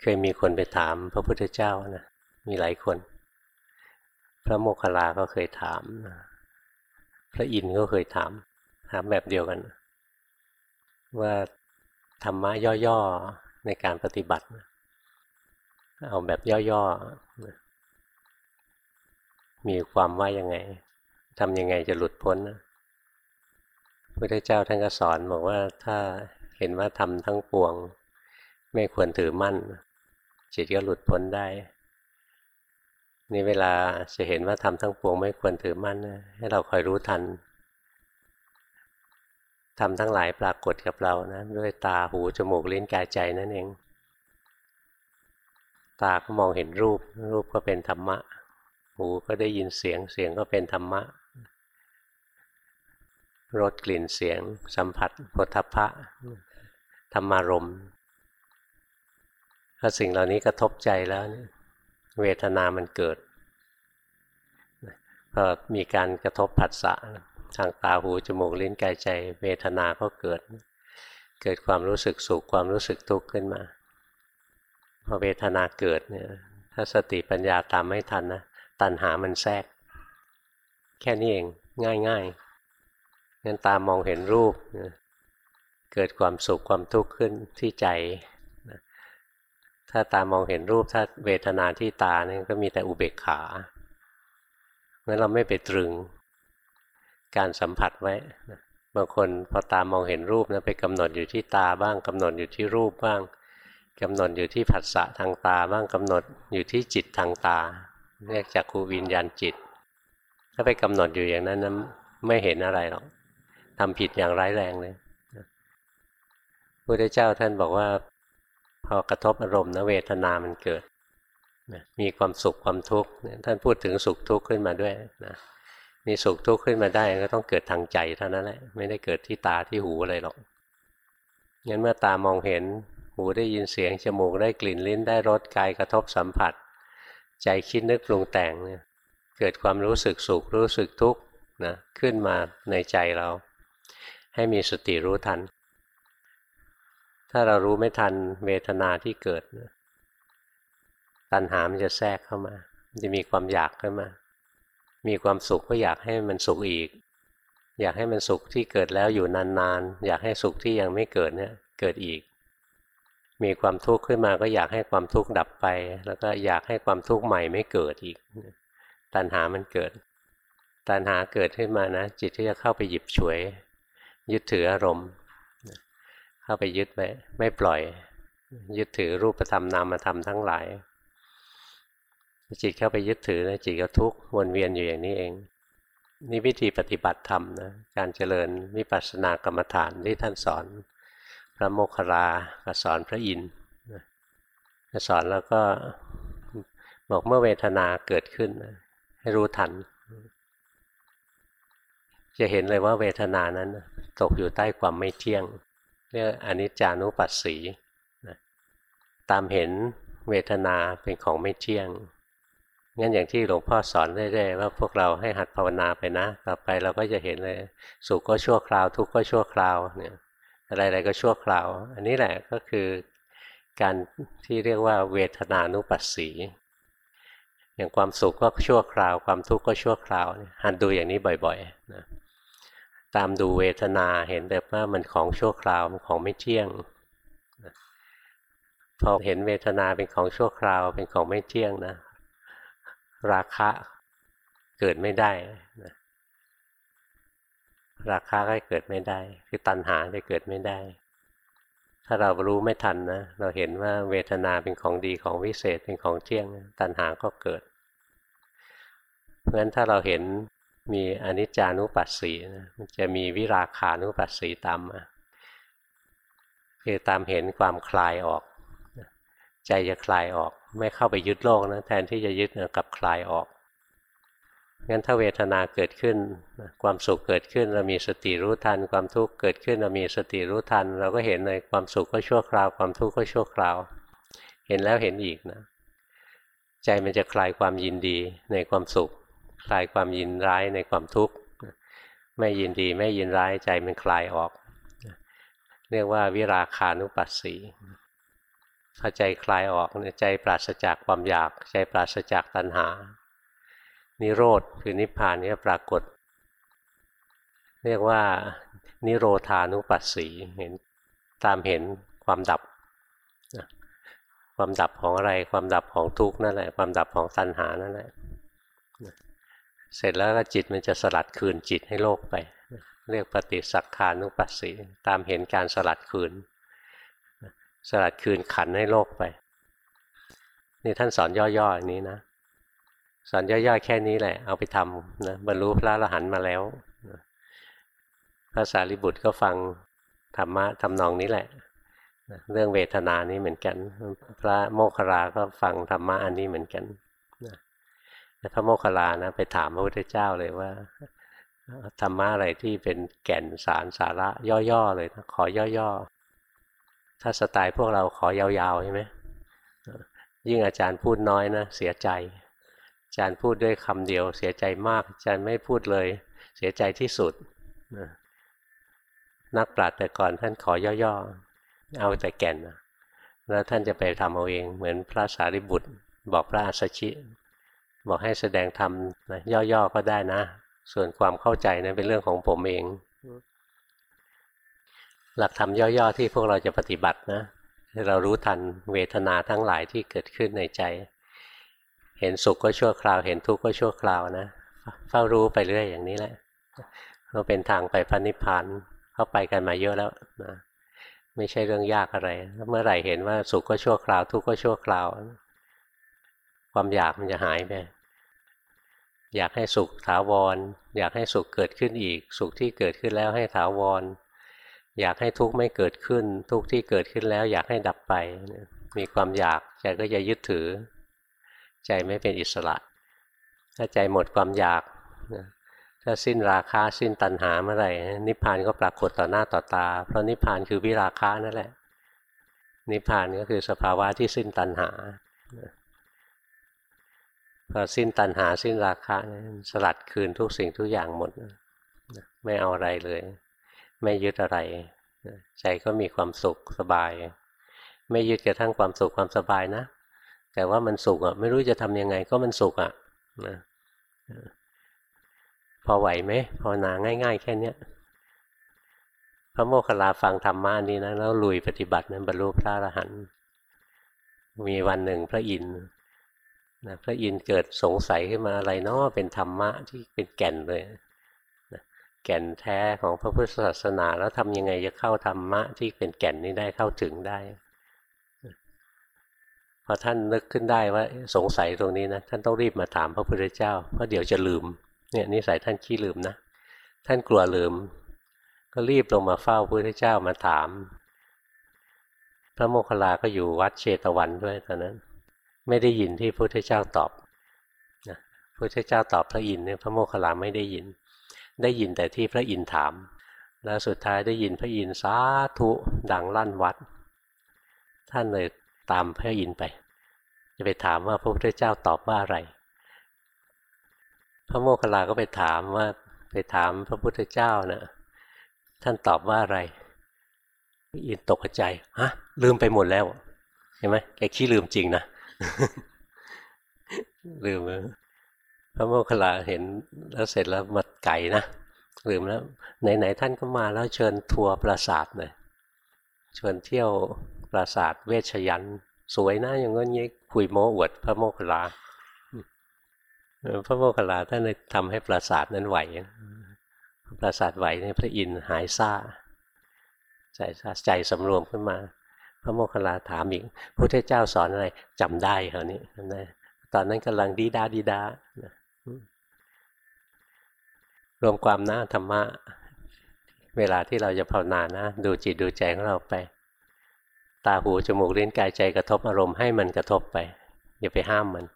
เคยมีคนไปถามพระพุทธเจ้านะมีหลายคน พระโมคคัลลาก็เคยถาม พระอินทร์ก็เคยถาม ถามแบบเดียวกัน ว่าธรรมะย่อๆในการปฏิบัติ เอาแบบย่อๆมีความว่ายังไงทำยังไงจะหลุดพ้นพระพุทธเจ้าท่านก็สอนบอกว่าถ้าเห็นว่าทำทั้งปวง ไม่ควรถือมั่น จิตก็หลุดพ้นได้ นี่เวลาจะเห็นว่าทำทั้งปวงไม่ควรถือมั่นให้เราคอยรู้ทันทำทั้งหลายปรากฏกับเรานะด้วยตาหูจมูกลิ้นกายใจนั่นเอง ตาก็มองเห็นรูป รูปก็เป็นธรรมะ หูก็ได้ยินเสียงเสียงก็เป็นธรรมะรสกลิ่นเสียง สัมผัสพุทธพะธรรมารม ถ้าสิ่งเหล่านี้กระทบใจแล้วเวทนามันเกิดพอมีการกระทบผัสสะทางตาหูจมูกลิ้นกายใจ เวทนาก็เกิด เกิดความรู้สึกสุขความรู้สึกทุกข์ขึ้นมา พอเวทนาเกิดเนี่ยถ้าสติปัญญาตามไม่ทันนะตัณหามันแทรก แค่นี้เองง่ายๆงั้นตามองเห็นรูป เกิดความสุขความทุกข์ขึ้นที่ใจ ถ้าตามองเห็นรูปถ้าเวทนาที่ตาเนี่ยก็มีแต่อุเบกขางั้นเราไม่ไปตรึงการสัมผัสไว้บางคนพอตามองเห็นรูปนะไปกำหนดอยู่ที่ตาบ้างกำหนดอยู่ที่รูปบ้างกำหนดอยู่ที่ผัสสะทางตาบ้างกำหนดอยู่ที่จิตทางตาเรียกจากครูวิญญาณจิต ถ้าไปกำหนดอยู่อย่างนั้นนะไม่เห็นอะไรหรอกทำผิดอย่างร้ายแรงเลยพระพุทธเจ้าท่านบอกว่า พอกระทบอารมณ์นะเวทนามันเกิดมีความสุขความทุกข์ท่านพูดถึงสุขทุกข์ขึ้นมาด้วยนะมีสุขทุกข์ขึ้นมาได้ก็ต้องเกิดทางใจเท่านั้นแหละไม่ได้เกิดที่ตาที่หูอะไรหรอกงั้นเมื่อตามองเห็นหูได้ยินเสียงจมูกได้กลิ่นลิ้นได้รสกายกระทบสัมผัส ใจคิดนึกปรุงแต่งเนี่ยเกิดความรู้สึกสุขรู้สึกทุกข์นะขึ้นมาในใจเรา ให้มีสติรู้ทัน ถ้าเรารู้ไม่ทันเวทนาที่เกิด ตัณหามันจะแทรกเข้ามาจะมีความอยากขึ้นมา มีความสุขก็อยากให้มันสุขอีก อยากให้มันสุขที่เกิดแล้วอยู่นานๆ อยากให้สุขที่ยังไม่เกิดเนี่ยเกิดอีก มีความทุกข์ขึ้นมาก็อยากให้ความทุกข์ดับไป แล้วก็อยากให้ความทุกข์ใหม่ไม่เกิดอีก ตัณหามันเกิด ตัณหาเกิดขึ้นมานะ จิตที่จะเข้าไปหยิบฉวย ยึดถืออารมณ์ เข้าไปยึดไว้ไม่ปล่อย ยึดถือรูปธรรมนามธรรมทั้งหลาย จิตเข้าไปยึดถือนะจิตก็ทุกข์วนเวียนอยู่อย่างนี้เอง นี่วิธีปฏิบัติธรรมนะการเจริญวิปัสสนากรรมฐานที่ท่านสอน พระโมคคัลลาก็สอนพระอินทร์สอนแล้วก็บอกเมื่อเวทนาเกิดขึ้น ให้รู้ทัน จะเห็นเลยว่าเวทนานั้นตกอยู่ใต้ความไม่เที่ยง เรียกอนิจจานุปัสสีตามเห็นเวทนาเป็นของไม่เที่ยงงั้นอย่างที่หลวงพ่อสอนเรื่อยๆว่าพวกเราให้หัดภาวนาไปนะ ต่อไปเราก็จะเห็นเลย สุขก็ชั่วคราว ทุกข์ก็ชั่วคราวเนี่ยอะไรๆก็ชั่วคราว อันนี้แหละก็คือการที่เรียกว่าเวทนานุปัสสี อย่างความสุขก็ชั่วคราว ความทุกข์ก็ชั่วคราวหัดดูอย่างนี้บ่อยๆนะ ตามดูเวทนาเห็นแบบว่ามันของชั่วคราวมันของไม่เที่ยงพอเห็นเวทนาเป็นของชั่วคราวเป็นของไม่เที่ยงนะ ราคะเกิดไม่ได้นะราคะก็เกิดไม่ได้ คือตัณหาจะเกิดไม่ได้ ถ้าเรารู้ไม่ทันนะ เราเห็นว่าเวทนาเป็นของดีของวิเศษเป็นของเที่ยง ตัณหาก็เกิด เพราะฉะนั้นถ้าเราเห็น มีอนิจจานุปัสสีนะมันจะมีวิราคานุปัสสีตามมาคือตามเห็นความคลายออก ใจจะคลายออก ไม่เข้าไปยึดโลกนะแทนที่จะยึดกับคลายออกงั้นถ้าเวทนาเกิดขึ้น ความสุขเกิดขึ้นเรามีสติรู้ทัน ความทุกข์เกิดขึ้นเรามีสติรู้ทัน เราก็เห็นเลยความสุขก็ชั่วคราว ความทุกข์ก็ชั่วคราว เห็นแล้วเห็นอีกนะ ใจมันจะคลายความยินดีในความสุข คลายความยินร้ายในความทุกข์ไม่ยินดีไม่ยินร้ายใจมันคลายออก เรียกว่าวิราคานุปัสสีพอใจคลายออกใจปราศจากความอยาก ใจปราศจากตัณหา นิโรธคือนิพพานนี่ปรากฏ เรียกว่านิโรธานุปัสสีเห็นตามเห็นความดับ ความดับของอะไร ความดับของทุกข์นั่นแหละ ความดับของตัณหานั่นแหละ เสร็จแล้วก็จิตมันจะสลัดคืนจิตให้โลกไป เรียกปฏิสักขานุปัสสีตามเห็นการสลัดคืน สลัดคืนขันให้โลกไป นี่ท่านสอนย่อๆอย่างนี้นะสอนย่อๆแค่นี้แหละ เอาไปทำนะบรรลุพระอรหันต์มาแล้วพระสารีบุตรก็ฟังธรรมะทำนองนี้แหละ เรื่องเวทนานี้เหมือนกัน พระโมคคลาก็ฟังธรรมะอันนี้เหมือนกัน พระโมคคัลลานะไปถามพระพุทธเจ้าเลยว่าธรรมะอะไรที่เป็นแก่นสารสาระย่อๆเลยนะขอย่อๆ ถ้าสไตล์พวกเราขอยาวๆใช่ไหมยิ่งอาจารย์พูดน้อยนะเสียใจ อาจารย์พูดด้วยคำเดียว เสียใจมาก อาจารย์ไม่พูดเลย เสียใจที่สุด นักปราชญ์แต่ก่อนท่านขอย่อๆ เอาแต่แก่น แล้วท่านจะไปทำเอาเอง เหมือนพระสารีบุตร บอกพระอัสสชิ บอกให้แสดงธรรมนะย่อๆก็ได้นะ ส่วนความเข้าใจนะั้นเป็นเรื่องของผมเอง หลักธรรมย่อๆที่พวกเราจะปฏิบัตินะเรารู้ทันเวทนาทั้งหลายที่เกิดขึ้นในใจ เห็นสุขก็ชั่วคราว เห็นทุกข์ก็ชั่วคราวนะเฝ้ารู้ไปเรื่อยอย่างนี้แหละก็เป็นทางไปพันิพพานเข้าไปกันมาเยอะแล้วนะไม่ใช่เรื่องยากอะไร เมื่อไหร่เห็นว่าสุขก็ชั่วคราว ทุกข์ก็ชั่วคราว ความอยากมันจะหายไป อยากให้สุขถาวร อยากให้สุขเกิดขึ้นอีก สุขที่เกิดขึ้นแล้วให้ถาวร อยากให้ทุกข์ไม่เกิดขึ้น ทุกข์ที่เกิดขึ้นแล้ว อยากให้ดับไป มีความอยากใจก็จะยึดถือ ใจไม่เป็นอิสระ ถ้าใจหมดความอยากถ้าสิ้นราคาสิ้นตัณหาเมื่อไหร่นิพพานก็ปรากฏต่อหน้าต่อตา เพราะนิพพานคือวิราคะนั่นแหละ นิพพานก็คือสภาวะที่สิ้นตัณหา พอสิ้นตัณหาสิ้นราคะสลัดคืนทุกสิ่งทุกอย่างหมดไม่เอาอะไรเลย ไม่ยึดอะไรใจก็มีความสุขสบาย ไม่ยึดกระทั่งความสุขความสบายนะ แต่ว่ามันสุขอะ ไม่รู้จะทำยังไงก็มันสุขอะนะพอไหวไหมพอนาง่าย ๆ แค่เนี้ยพระโมคคัลลาฟังธรรมะนี้นะแล้วลุยปฏิบัตินั้นบรรลุพระอรหันต์มีวันหนึ่งพระอินทร์ นะพระอินทร์เกิดสงสัยขึ้นมาอะไรเนาะเป็นธรรมะที่เป็นแก่นเลยนะแก่นแท้ของพระพุทธศาสนา แล้วทำยังไงจะเข้าธรรมะที่เป็นแก่นนี้ได้เข้าถึงได้พอท่านนึกขึ้นได้ว่าสงสัยตรงนี้นะท่านต้องรีบมาถามพระพุทธเจ้าเพราะเดี๋ยวจะลืมเนี่ยนิสัยท่านขี้ลืมนะท่านกลัวลืม ก็รีบลงมาเฝ้าพระพุทธเจ้ามาถาม พระโมคคัลลาก็อยู่วัดเชตวันด้วยตอนนั้น ไม่ได้ยินที่พระพุทธเจ้าตอบนะพระพุทธเจ้าตอบพระอินทร์เนี่ยพระโมคคัลลาไม่ได้ยิน ได้ยินแต่ที่พระอินทร์ถาม แล้วสุดท้ายได้ยินพระอินทร์สาธุดังลั่นวัด ท่านเลยตามพระอินทร์ไป จะไปถามว่าพระพุทธเจ้าตอบว่าอะไร พระโมคคัลลาก็ไปถามว่าไปถามพระพุทธเจ้านะ่ะท่านตอบว่าอะไรพระอินตกใจฮะลืมไปหมดแล้วเห็นไหมแกขี้ลืมจริงนะ ลืมแล้วพระโมคคัลลาเห็นแล้วเสร็จแล้วมาไก่นะลืมแล้วไหนๆท่านก็มาแล้วเชิญทัวร์ปราสาทหน่อยชวนเที่ยวปราสาทเวชยัน สวยนะอย่างงี้คุยโม้อวดพระโมคคัลลาพระโมคคัลลาท่านเลยทำให้ปราสาทนั้นไหวปราสาทไหวในพระอินทร์หายซ่าใจใจสำรวมขึ้นมา ระโมคคัลลาถามอีกพระเจ้าสอนอะไรจำได้คราวนี้จำได้ตอนนั้นกำลังดีดาดีดารวมความนะธรรมะ เวลาที่เราจะภาวนานะ ดูจิตดูใจของเราไป ตาหูจมูกลิ้นกายใจกระทบอารมณ์ให้มันกระทบไปอย่าไปห้ามมัน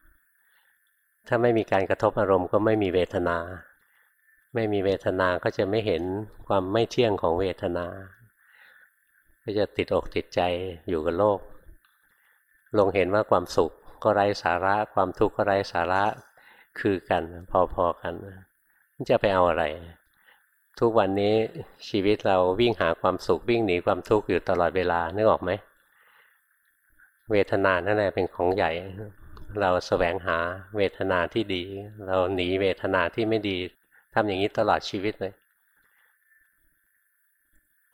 ถ้าไม่มีการกระทบอารมณ์ก็ไม่มีเวทนา ไม่มีเวทนาก็จะไม่เห็นความไม่เที่ยงของเวทนา ก็จะติดอกติดใจอยู่กับโลก ลงเห็นว่าความสุขก็ไร้สาระ ความทุกข์ก็ไร้สาระคือกันพอๆกันมันจะไปเอาอะไร ทุกวันนี้ชีวิตเราวิ่งหาความสุขวิ่งหนีความทุกข์อยู่ตลอดเวลานึกออกไหม เวทนานั่นแหละเป็นของใหญ่ เราสแสวงหาเวทนาที่ดี เราหนีเวทนาที่ไม่ดีทำอย่างนี้ตลอดชีวิตเลย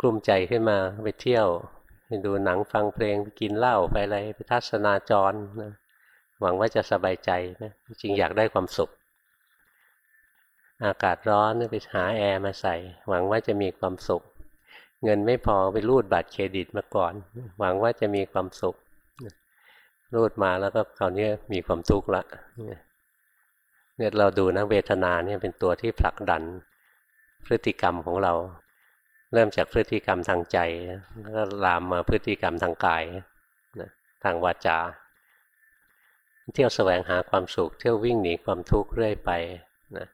กลุ้มใจขึ้นมาไปเที่ยวไปดูหนังฟังเพลงไปกินเหล้าไปอะไรไปทัศนาจรนะหวังว่าจะสบายใจนะจริงอยากได้ความสุข อากาศร้อนไปหาแอร์มาใส่ หวังว่าจะมีความสุข เงินไม่พอไปรูดบัตรเครดิตมาก่อน หวังว่าจะมีความสุขรูดมาแล้วก็คราวนี้มีความทุกข์ละเนี่ยเราดูนะเวทนาเนี่ยเป็นตัวที่ผลักดันพฤติกรรมของเรา เริ่มจากพฤติกรรมทางใจแล้วก็ลามมาพฤติกรรมทางกายทางวาจา เที่ยวแสวงหาความสุข เที่ยววิ่งหนีความทุกข์เรื่อยไปนะ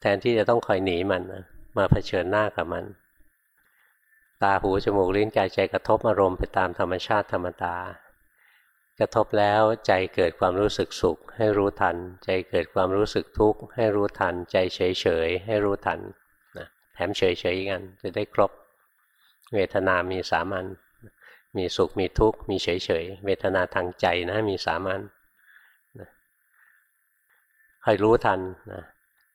แทนที่จะต้องคอยหนีมันนะมาเผชิญหน้ากับมัน ตาหูจมูกลิ้นกายใจกระทบอารมณ์ไปตามธรรมชาติธรรมดากระทบแล้วใจเกิดความรู้สึกสุข ให้รู้ทัน ใจเกิดความรู้สึกทุกข์ให้รู้ทัน ใจเฉยเฉยให้รู้ทันนะ แถมเฉยเฉยกันจะได้ครบ เวทนามีสามัญมีสุขมีทุกข์มีเฉยเฉยเวทนาทางใจนะมีสามัญคอยรู้ทันนะ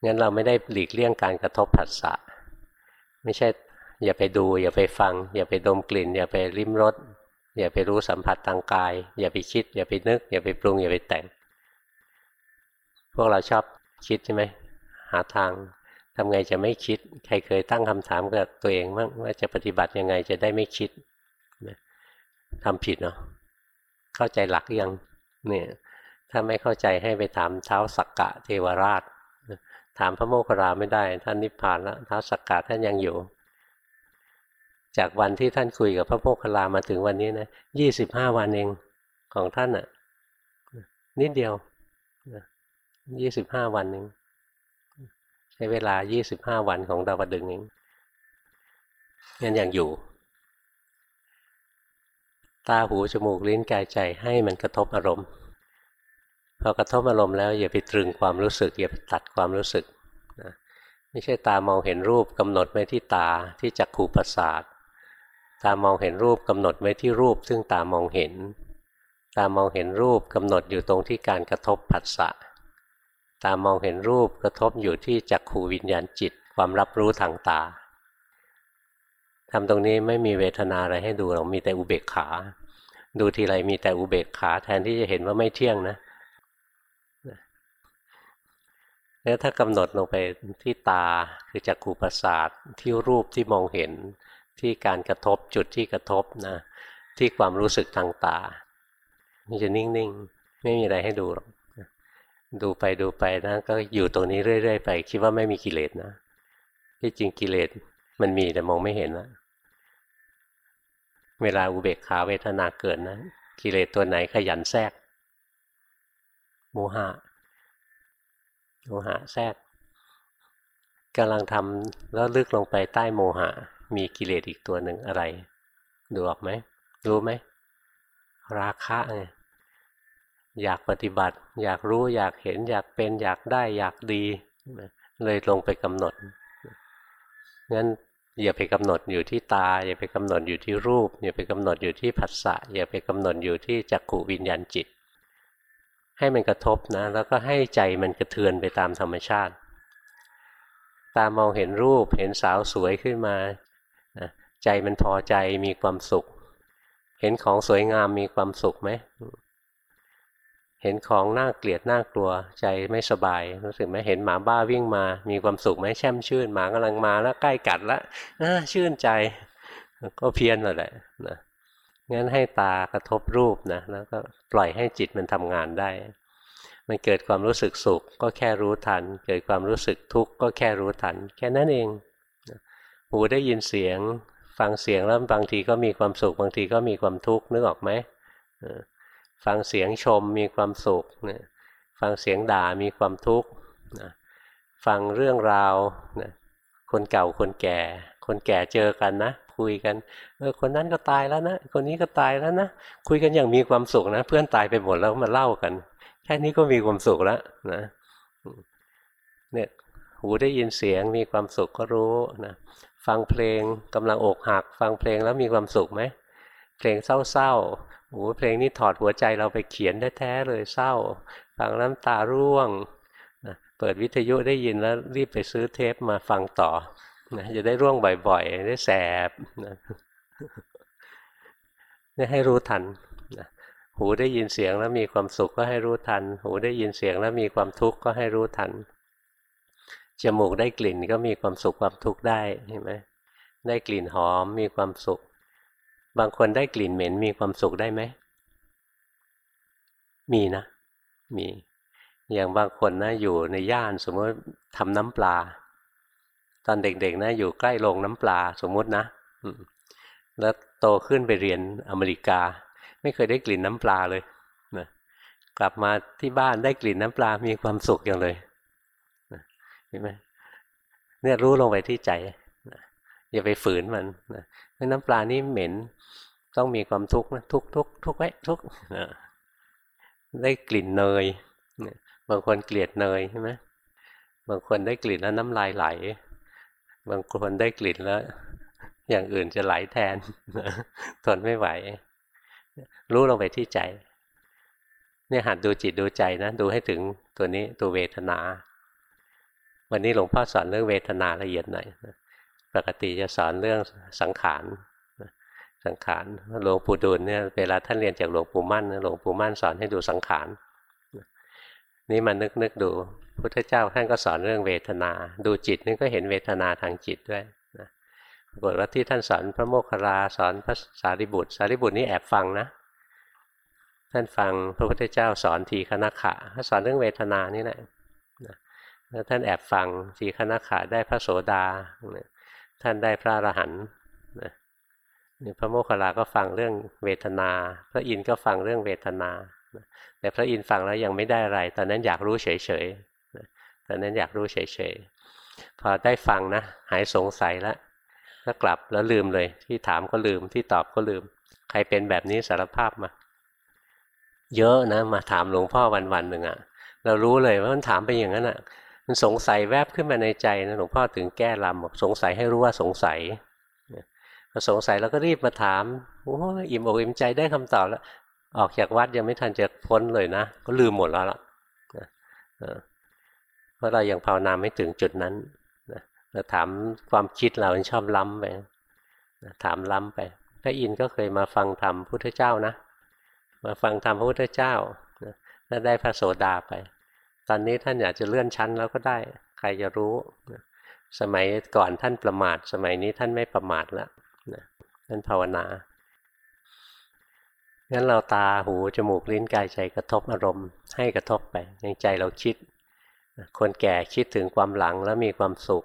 งั้นเราไม่ได้หลีกเลี่ยงการกระทบผัสสะไม่ใช่อย่าไปดู อย่าไปฟัง อย่าไปดมกลิ่น อย่าไปริมรสอย่าไปรู้สัมผัสทางกาย อย่าไปคิด อย่าไปนึก อย่าไปปรุง อย่าไปแต่ง พวกเราชอบคิดใช่ไหมหาทาง ทำไงจะไม่คิด ใครเคยตั้งคำถามกับตัวเองบ้างว่าจะปฏิบัติยังไงจะได้ไม่คิดทำผิดเนาะเข้าใจหลักยังเนี่ยถ้าไม่เข้าใจให้ไปถามเท้าสักกะเทวราช ถามพระโมคคัลลาไม่ได้ ท่านนิพพานแล้วเท้าสักกะท่านยังอยู่ จากวันที่ท่านคุยกับพระโมคคัลลามาถึงวันนี้นะยี่สิบห้าวันเองของท่านอะ่ะนิดเดียวยี่สิบห้าวันเอง ช้เวลายี่สิบห้าวันของดาวดึงเองยังยังอยู่ ตาหูจมูกลิ้นกายใจให้มันกระทบอารมณ์ พอกระทบอารมณ์แล้วอย่าไปตรึงความรู้สึก อย่าไปตัดความรู้สึกนะไม่ใช่ตามองเห็นรูปกำหนดไว้ที่ตาที่จักขูประสาทตามองเห็นรูปกำหนดไว้ที่รูป ซึ่งตามองเห็น ตามองเห็นรูปกำหนดอยู่ตรงที่การกระทบผัสสะ ตามองเห็นรูปกระทบอยู่ที่จักขูวิญญาณจิต ความรับรู้ทางตาทำตรงนี้ไม่มีเวทนาอะไรให้ดูเรามีแต่อุเบกขา ดูทีไรมีแต่อุเบกขาแทนที่จะเห็นว่าไม่เที่ยงนะแล้วถ้ากำหนดลงไปที่ตาคือจักขุประสาทที่รูปที่มองเห็นที่การกระทบจุดที่กระทบนะที่ความรู้สึกทางตา มันจะนิ่ง ๆ ไม่มีอะไรให้ดูหรอก ดูไปดูไปนะก็อยู่ตรงนี้เรื่อย ๆ ไปคิดว่าไม่มีกิเลสนะที่จริงกิเลสมันมีแต่มองไม่เห็นนะเวลาอุเบกขาเวทนาเกิดนะกิเลสตัวไหนขยันแทรก โมหะโมหะแทรกกำลังทำแล้วลึกลงไปใต้โมหะ มีกิเลสอีกตัวหนึ่งอะไร ดูออกไหม รู้ไหม ราคะไง อยากปฏิบัติ อยากรู้อยากเห็นอยากเป็นอยากได้อยากดีเลยลงไปกำหนดงั้นอย่าไปกำหนดอยู่ที่ตา อย่าไปกำหนดอยู่ที่รูป อย่าไปกำหนดอยู่ที่ผัสสะอย่าไปกำหนดอยู่ที่จักขูวิญญาณจิต ให้มันกระทบนะ แล้วก็ให้ใจมันกระเทือนไปตามธรรมชาติ ตามองเห็นรูปเห็นสาวสวยขึ้นมาใจมันพอใจมีความสุข เห็นของสวยงามมีความสุขไหม เห็นของน่าเกลียดน่ากลัวใจไม่สบาย รู้สึกไหมเห็นหมาบ้าวิ่งมา มีความสุขไหมแช่มชื่นหมากำลังมาแล้วใกล้กัดแล้วน่าชื่นใจ ก็เพี้ยนเลยแหละนะงั้นให้ตากระทบรูปนะแล้วก็ปล่อยให้จิตมันทำงานได้ มันเกิดความรู้สึกสุขก็แค่รู้ทัน เกิดความรู้สึกทุกข์ก็แค่รู้ทัน แค่นั้นเองหูได้ยินเสียง ฟังเสียงแล้วบางทีก็มีความสุขบางทีก็มีความทุกข์นึกออกไหม ฟังเสียงชมมีความสุขฟังเสียงด่ามีความทุกข์ฟังเรื่องราวคนเก่าคนแก่ คนแก่เจอกันนะ คุยกันเออคนนั้นก็ตายแล้วนะ คนนี้ก็ตายแล้วนะ คุยกันอย่างมีความสุขนะ เพื่อนตายไปหมดแล้วมาเล่ากัน แค่นี้ก็มีความสุขแล้วนะเนี่ยหูได้ยินเสียงมีความสุขก็รู้นะฟังเพลงกำลังอกหัก ฟังเพลงแล้วมีความสุขไหมเพลงเศร้า โอ้เพลงนี้ถอดหัวใจเราไปเขียนแท้ๆเลยเศร้าฟังน้ำตาร่วงนะเปิดวิทยุได้ยินแล้วรีบไปซื้อเทปมาฟังต่อนะจะได้ร่วงบ่อยๆ ได้แสบนะนี่ให้รู้ทันนะหูได้ยินเสียงแล้วมีความสุขก็ให้รู้ทัน หูได้ยินเสียงแล้วมีความทุกข์ก็ให้รู้ทัน จมูกได้กลิ่นก็มีความสุขความทุกข์ได้เห็นไหมได้กลิ่นหอมมีความสุข บางคนได้กลิ่นเหม็นมีความสุขได้ไหม มีนะ มี อย่างบางคนนะอยู่ในย่านสมมติทำน้ำปลา ตอนเด็กๆนะอยู่ใกล้โรงน้ำปลาสมมตินะแล้วโตขึ้นไปเรียนอเมริกา ไม่เคยได้กลิ่นน้ำปลาเลยนะกลับมาที่บ้านได้กลิ่นน้ำปลามีความสุขอย่างเลยนะเห็นไหมเนี่ยรู้ลงไปที่ใจอย่าไปฝืนมันนะ น้ำปลานี่เหม็น ต้องมีความทุกข์นะทุกทุกทุกไว้ทุกนะได้กลิ่นเนยบางคนเกลียดเนยใช่ไหมบางคนได้กลิ่นแล้วน้ำลายไหล บางคนได้กลิ่นแล้ว อย่างอื่นจะไหลแทนทนไม่ไหว รู้ลงไปที่ใจเนี่ยหัดดูจิตดูใจนะดูให้ถึงตัวนี้ตัวเวทนา วันนี้หลวงพ่อสอนเรื่องเวทนาละเอียดหน่อย ปกติจะสอนเรื่องสังขารสังขารหลวงปู่ดูลเนี่ยเวลาท่านเรียนจากหลวงปู่มั่นหลวงปู่มั่นสอนให้ดูสังขารนี่มานึกนึกดูพุทธเจ้าท่านก็สอนเรื่องเวทนา ดูจิตนี่ก็เห็นเวทนาทางจิตด้วยปรากฏว่าที่ท่านสอนพระโมคคัลลาสอนพระสารีบุตร สารีบุตรนี่แอบฟังนะ ท่านฟังพระพุทธเจ้าสอนทีคณะขะสอนเรื่องเวทนานี่แหละแล้วท่านแอบฟังทีคณะขะได้พระโสดา ท่านได้พระอรหันต์พระโมคคัลลาก็ฟังเรื่องเวทนา พระอินทร์ก็ฟังเรื่องเวทนา แต่พระอินทร์ฟังแล้วยังไม่ได้อะไร ตอนนั้นอยากรู้เฉยๆตอนนั้นอยากรู้เฉยๆ พอได้ฟังนะ หายสงสัยแล้วก็กลับแล้วลืมเลย ที่ถามก็ลืมที่ตอบก็ลืม ใครเป็นแบบนี้สารภาพมา เยอะนะ มาถามหลวงพ่อวันวันหนึ่งอะ่ะเรารู้เลยว่ามันถามไปอย่างนั้นอะ่ะ มันสงสัยแวบขึ้นมาในใจนะหลวงพ่อถึงแก้ลำบอกสงสัยให้รู้ว่าสงสัยพอสงสัยแล้วก็รีบมาถามโอ้อิ่มอกอิ่มใจได้คำตอบแล้ว ออกจากวัดยังไม่ทันจะพ้นเลยนะ ก็ลืมหมดแล้วล่ะเพราะเรายังภาวนาไม่ถึงจุดนั้นเราถามความคิดเราชอบล้ำไปถามล้ำไปพระอินก็เคยมาฟังธรรมพุทธเจ้านะ มาฟังธรรมพระพุทธเจ้าแล้วได้พระโสดาไป ตอนนี้ท่านอยากจะเลื่อนชั้นแล้วก็ได้ ใครจะรู้ สมัยก่อนท่านประมาท สมัยนี้ท่านไม่ประมาทแล้วท่านภาวนางั้นเราตาหู จมูก ลิ้นกายใจกระทบอารมณ์ ให้กระทบไปในใจเราคิด คนแก่คิดถึงความหลังแล้วมีความสุข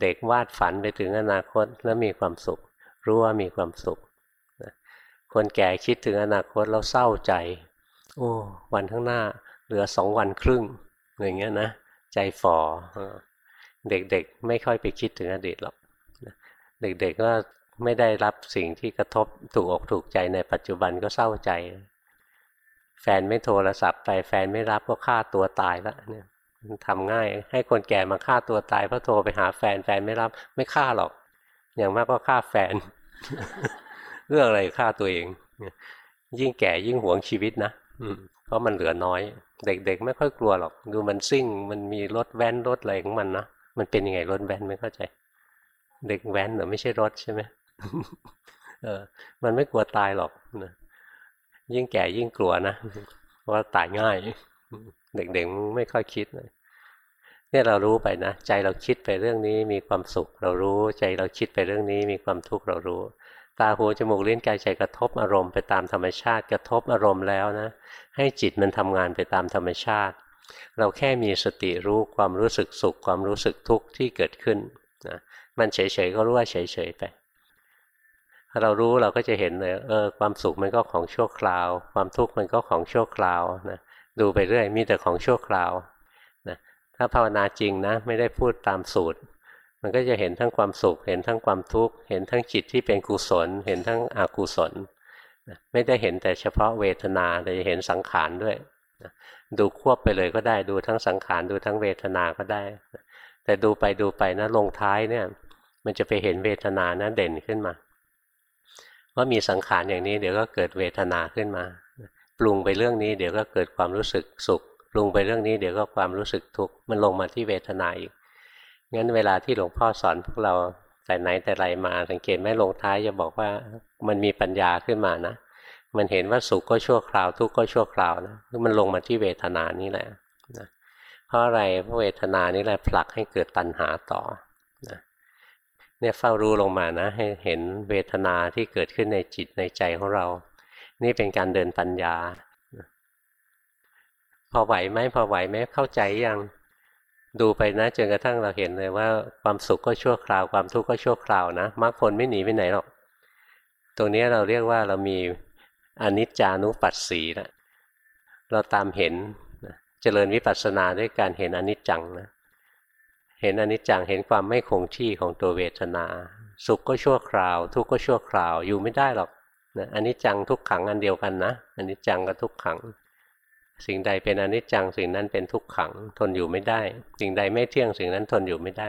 เด็กวาดฝันไปถึงอนาคตแล้วมีความสุข รู้ว่ามีความสุข คนแก่คิดถึงอนาคตแล้วเศร้าใจ โอ้ วันข้างหน้า เหลือสองวันครึ่งอย่างเงี้ยนะใจฝ่อเด็กๆ ไม่ค่อยไปคิดถึงอดีตหรอกเด็กๆก็ไม่ได้รับสิ่งที่กระทบถูกอกถูกใจในปัจจุบันก็เศร้าใจ แฟนไม่โทรศัพท์ไปแฟนไม่รับก็ฆ่าตัวตายแล้วเนี่ยทำง่าย ให้คนแก่มาฆ่าตัวตายเพราะโทรไปหาแฟนแฟนไม่รับ ไม่ฆ่าหรอก อย่างมากก็ฆ่าแฟน เรื่องอะไรฆ่าตัวเองยิ่งแก่ยิ่งหวงชีวิตนะ เพราะมันเหลือน้อย เด็กๆ ไม่ค่อยกลัวหรอก ดูมันซิ่ง มันมีรถแว้นรถอะไรของมันนะมันเป็นยังไงรถแว้นไม่เข้าใจ เด็กแว้นเหรอไม่ใช่รถใช่ไหมเออ มันไม่กลัวตายหรอกนะยิ่งแก่ยิ่งกลัวนะเพราะว่าตายง่าย เด็กๆไม่ค่อยคิดเลยเนี่ยเรารู้ไปนะ ใจเราคิดไปเรื่องนี้มีความสุขเรารู้ ใจเราคิดไปเรื่องนี้มีความทุกข์เรารู้ ตาหูจมูกลิ้นกายใจกระทบอารมณ์ไปตามธรรมชาติ กระทบอารมณ์แล้วนะให้จิตมันทำงานไปตามธรรมชาติ เราแค่มีสติรู้ความรู้สึกสุขความรู้สึกทุกข์ที่เกิดขึ้นนะมันเฉยๆก็รู้ว่าเฉยๆไปเรารู้เราก็จะเห็นเลยเออความสุขมันก็ของชั่วคราว ความทุกข์มันก็ของชั่วคราวนะดูไปเรื่อยมีแต่ของชั่วคราวนะถ้าภาวนาจริงนะไม่ได้พูดตามสูตร มันก็จะเห็นทั้งความสุข เห็นทั้งความทุกข์ เห็นทั้งจิตที่เป็นกุศล เห็นทั้งอกุศล ไม่ได้เห็นแต่เฉพาะเวทนา แต่จะเห็นสังขารด้วย ดูควบไปเลยก็ได้ ดูทั้งสังขาร ดูทั้งเวทนาก็ได้ แต่ดูไปดูไปนะลงท้ายเนี่ย มันจะไปเห็นเวทนานะเด่นขึ้นมา ว่ามีสังขารอย่างนี้เดี๋ยวก็เกิดเวทนาขึ้นมา ปรุงไปเรื่องนี้เดี๋ยวก็เกิดความรู้สึกสุข ปรุงไปเรื่องนี้เดี๋ยวก็ความรู้สึกทุกข์ มันลงมาที่เวทนาอีก งั้นเวลาที่หลวงพ่อสอนพวกเราแต่ไหนแต่ไรมา สังเกตไหมลงท้ายจะบอกว่ามันมีปัญญาขึ้นมานะ มันเห็นว่าสุขก็ชั่วคราว ทุกข์ก็ชั่วคราวนะคือมันลงมาที่เวทนานี่แหละนะเพราะอะไรเพราะเวทนานี่แหละผลักให้เกิดตัณหาต่อนะเนี่ยเฝ้ารู้ลงมานะ ให้เห็นเวทนาที่เกิดขึ้นในจิตในใจของเรา นี่เป็นการเดินปัญญา พอไหวไหมพอไหวไหมเข้าใจยัง ดูไปนะจนกระทั่งเราเห็นเลยว่าความสุขก็ชั่วคราวความทุกข์ก็ชั่วคราวนะมรรคผลไม่หนีไปไหนหรอก ตรงนี้เราเรียกว่าเรามีอนิจจานุปัสสีนะเราตามเห็นเจริญวิปัสสนาด้วยการเห็นอนิจจังนะเห็นอนิจจังเห็นความไม่คงที่ของตัวเวทนา สุขก็ชั่วคราว ทุกข์ก็ชั่วคราวอยู่ไม่ได้หรอกนะอนิจจังทุกขังอันเดียวกันนะอนิจจังกับทุกขัง สิ่งใดเป็นอนิจจังสิ่งนั้นเป็นทุกขังทนอยู่ไม่ได้ สิ่งใดไม่เที่ยงสิ่งนั้นทนอยู่ไม่ได้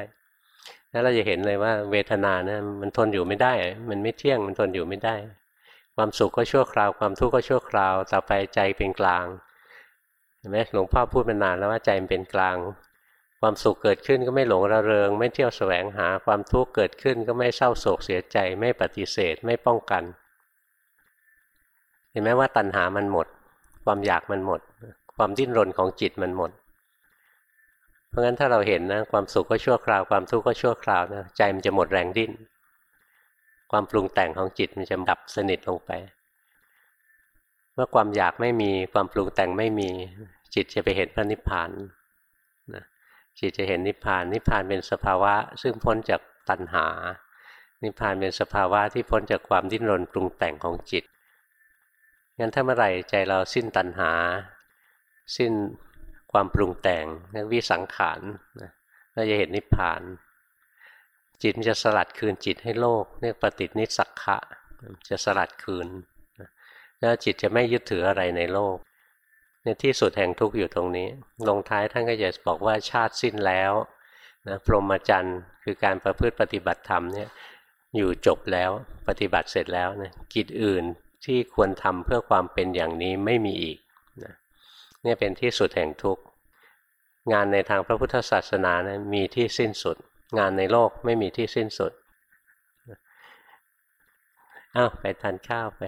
แล้วเราจะเห็นเลยว่าเวทนานะมันทนอยู่ไม่ได้ มันไม่เที่ยงมันทนอยู่ไม่ได้ ความสุขก็ชั่วคราวความทุกข์ก็ชั่วคราว ต่อไปใจเป็นกลางเห็นไหมหลวงพ่อพูดมานานแล้วว่าใจมันเป็นกลาง ความสุขเกิดขึ้นก็ไม่หลงระเริง ไม่เที่ยวแสวงหาความทุกข์เกิดขึ้นก็ไม่เศร้าโศกเสียใจ ไม่ปฏิเสธไม่ป้องกัน เห็นไหมว่าตัณหามันหมด ความอยากมันหมด ความดิ้นรนของจิตมันหมด เพราะงั้นถ้าเราเห็นนะความสุขก็ชั่วคราวความทุกข์ก็ชั่วคราวนะใจมันจะหมดแรงดิ้น ความปรุงแต่งของจิตมันจะดับสนิทลงไปเมื่อความอยากไม่มีความปรุงแต่งไม่มี จิตจะไปเห็นพระนิพพานนะจิตจะเห็นนิพพาน นิพพานเป็นสภาวะ ซึ่งพ้นจากตัณหา นิพพานเป็นสภาวะที่พ้นจากความดิ้นรนปรุงแต่งของจิต งั้นถ้าเมื่อไหร่ใจเราสิ้นตัณหา สิ้นความปรุงแต่งนักวิสังขารเราจะเห็นนิพพาน จิตมันจะสลัดคืนจิตให้โลกเรียกปฏินิสักขะจะสลัดคืนแล้วจิตจะไม่ยึดถืออะไรในโลกในที่สุดแห่งทุกข์อยู่ตรงนี้ ลงท้ายท่านก็จะบอกว่าชาติสิ้นแล้วนะพรหมจรรย์คือการประพฤติปฏิบัติธรรมเนี่ยอยู่จบแล้วปฏิบัติเสร็จแล้วนะกิจอื่น ที่ควรทำเพื่อความเป็นอย่างนี้ไม่มีอีกนี่เป็นที่สุดแห่งทุกข์ งานในทางพระพุทธศาสนานะมีที่สิ้นสุด งานในโลกไม่มีที่สิ้นสุดอ้าวไปทานข้าวไป